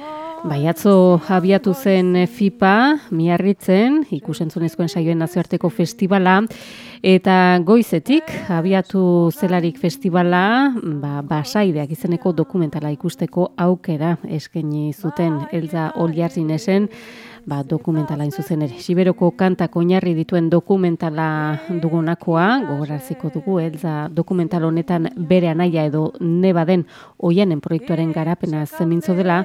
Oh. Baiatzo abiatu zen FIPA, miarritzen, ikusentzunezkoen saioen nazioarteko festivala, eta goizetik abiatu zelarik festivala, ba, basaideak izeneko dokumentala ikusteko aukera eskaini zuten, elza oliarzin esen, ba, dokumentala zuzen ere. Siberoko kantak oinarri dituen dokumentala dugunakoa, gogoraziko dugu, elza dokumental honetan bere anaia edo neba den oianen proiektuaren garapena zemintzo dela,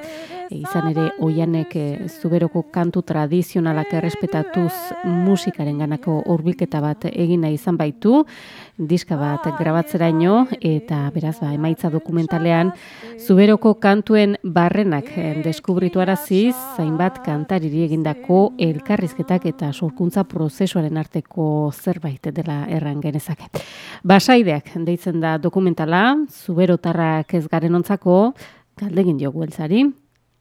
izan ere oianek e, zuberoko kantu tradizionalak errespetatuz musikaren ganako urbilketa bat egina izan baitu, diska bat grabatzeraino eta beraz ba, emaitza dokumentalean zuberoko kantuen barrenak eh, deskubritu araziz, zainbat kantariri egindako elkarrizketak eta sorkuntza prozesuaren arteko zerbait dela erran genezake. Basaideak deitzen da dokumentala, zuberotarrak ez garen ontzako, galdegin jogu elzari,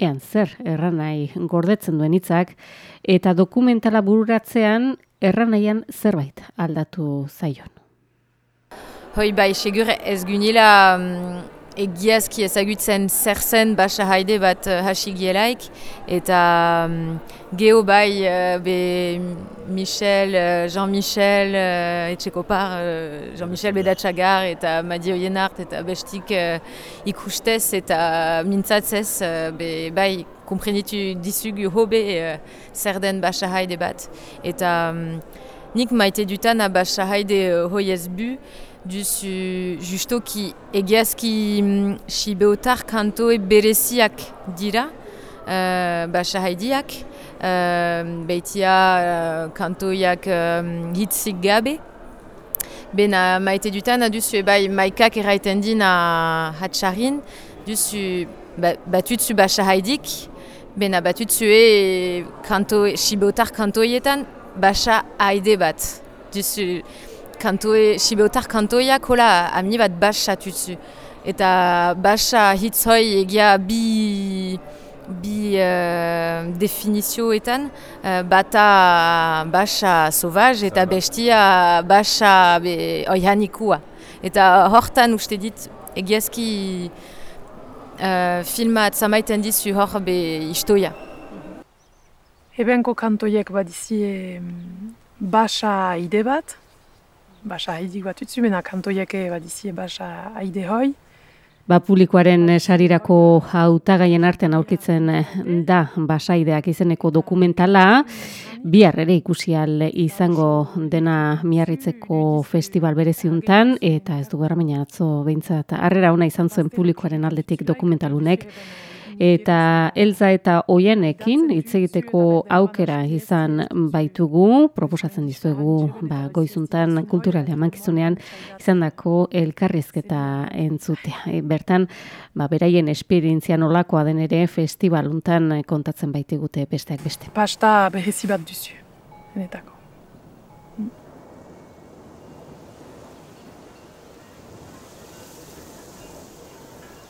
ean zer erran nahi gordetzen duen hitzak eta dokumentala bururatzean erran zerbait aldatu zaion. Hoi, bai, segur ez gunila um, egiazki ezagutzen zer zen basa haide bat uh, hasi gielaik. Eta um, geho bai, uh, be Michel, uh, Jean-Michel, uh, etxeko par, uh, Jean-Michel Bedatxagar eta Madio Yenart eta bestik uh, ikustez eta mintzatzez, uh, be bai, komprenitu dizugu hobe uh, zer den basa haide bat. Eta um, nik maite dutan a basa haide uh, hoiez bu, duzu justoki egiazki mm, sibeotar kantoe bereziak dira, uh, basa haidiak, uh, beitia uh, kantoiak um, hitzik gabe. Bena maite dutan, duzu ebai maikak eraiten dina hatxarin, duzu ba, batutzu basa haidik, bena batutzu e kanto, sibeotar kantoietan basa haide bat. Duzu kantoe, sibeotar kantoiak hola amni bat basa tutsu. Eta basa hitzoi egia bi, bi uh, definizioetan uh, bata basa sauvage eta bestia basa be, oihanikua. Eta hortan uste dit egiazki uh, filma atzamaiten dizu hor be istoia. Ebenko kantoiek badizie basa ide bat, basa haidik bat utzu, bena kantoiake badizie basa haide hoi. Ba, publikoaren sarirako hautagaien artean aurkitzen da basaideak izeneko dokumentala, bihar ere ikusial izango dena miarritzeko festival bereziuntan, eta ez du gara atzo behintzat, arrera ona izan zuen publikoaren aldetik dokumentalunek, eta elza eta oienekin hitz egiteko aukera izan baitugu, proposatzen dizuegu ba, goizuntan kulturalea mankizunean izandako elkarrizketa entzutea. E, bertan, ba, beraien esperientzia nolakoa den ere festivaluntan kontatzen baitigute besteak beste. Pasta berezi bat duzu, netako.